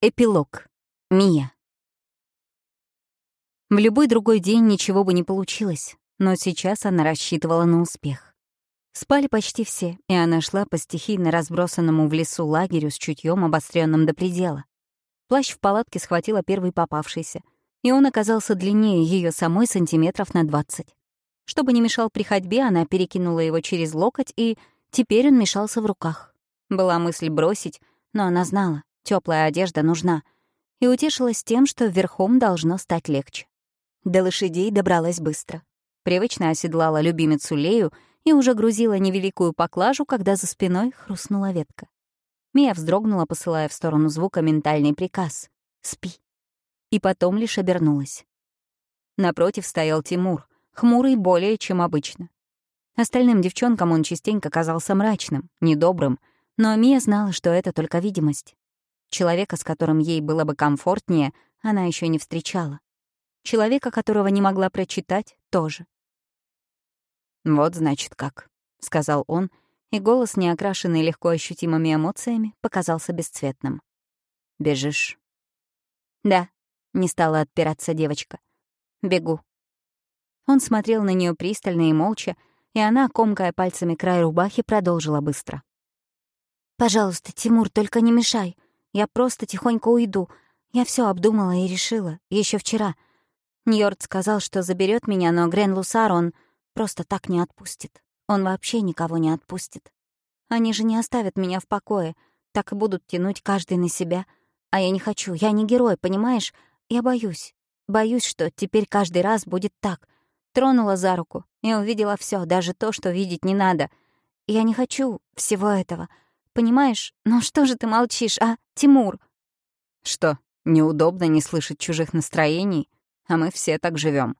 Эпилог. Мия. В любой другой день ничего бы не получилось, но сейчас она рассчитывала на успех. Спали почти все, и она шла по стихийно разбросанному в лесу лагерю с чутьем, обостренным до предела. Плащ в палатке схватила первый попавшийся, и он оказался длиннее ее самой сантиметров на двадцать. Чтобы не мешал при ходьбе, она перекинула его через локоть, и теперь он мешался в руках. Была мысль бросить, но она знала, теплая одежда нужна, и утешилась тем, что верхом должно стать легче. До лошадей добралась быстро. Привычно оседлала любимицу Лею и уже грузила невеликую поклажу, когда за спиной хрустнула ветка. Мия вздрогнула, посылая в сторону звука ментальный приказ «Спи». И потом лишь обернулась. Напротив стоял Тимур, хмурый более, чем обычно. Остальным девчонкам он частенько казался мрачным, недобрым, но Мия знала, что это только видимость. Человека, с которым ей было бы комфортнее, она еще не встречала. Человека, которого не могла прочитать, тоже. «Вот, значит, как», — сказал он, и голос, не окрашенный легко ощутимыми эмоциями, показался бесцветным. «Бежишь?» «Да», — не стала отпираться девочка. «Бегу». Он смотрел на нее пристально и молча, и она, комкая пальцами край рубахи, продолжила быстро. «Пожалуйста, Тимур, только не мешай. Я просто тихонько уйду. Я все обдумала и решила, еще вчера. Ньорд сказал, что заберет меня, но Грен Лусар он просто так не отпустит. Он вообще никого не отпустит. Они же не оставят меня в покое, так и будут тянуть каждый на себя. А я не хочу, я не герой, понимаешь? Я боюсь. Боюсь, что теперь каждый раз будет так. Тронула за руку и увидела все, даже то, что видеть не надо. Я не хочу всего этого. Понимаешь? Ну что же ты молчишь, а, Тимур? Что, неудобно не слышать чужих настроений? А мы все так живем.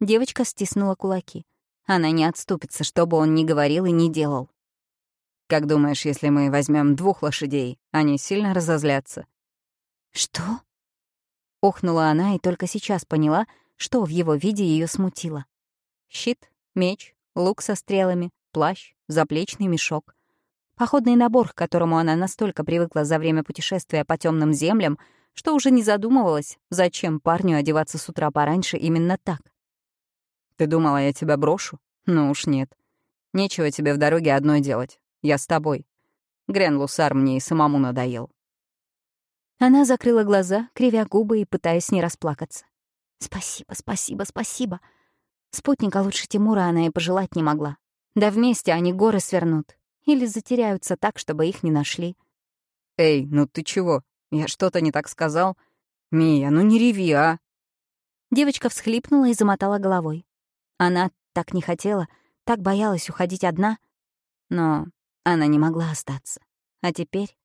Девочка стиснула кулаки. Она не отступится, что бы он ни говорил и ни делал. Как думаешь, если мы возьмем двух лошадей, они сильно разозлятся? Что? Охнула она и только сейчас поняла, что в его виде ее смутило. Щит, меч, лук со стрелами, плащ, заплечный мешок. Походный набор, к которому она настолько привыкла за время путешествия по темным землям, что уже не задумывалась, зачем парню одеваться с утра пораньше именно так. «Ты думала, я тебя брошу? Ну уж нет. Нечего тебе в дороге одной делать. Я с тобой. Грен Лусар мне и самому надоел». Она закрыла глаза, кривя губы и пытаясь не расплакаться. «Спасибо, спасибо, спасибо». Спутника лучше Тимура она и пожелать не могла. Да вместе они горы свернут, или затеряются так, чтобы их не нашли. «Эй, ну ты чего? Я что-то не так сказал? Мия, ну не реви, а!» Девочка всхлипнула и замотала головой. Она так не хотела, так боялась уходить одна. Но она не могла остаться. А теперь...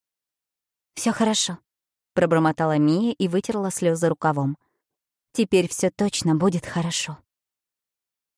все хорошо», — пробормотала Мия и вытерла слезы рукавом. «Теперь все точно будет хорошо».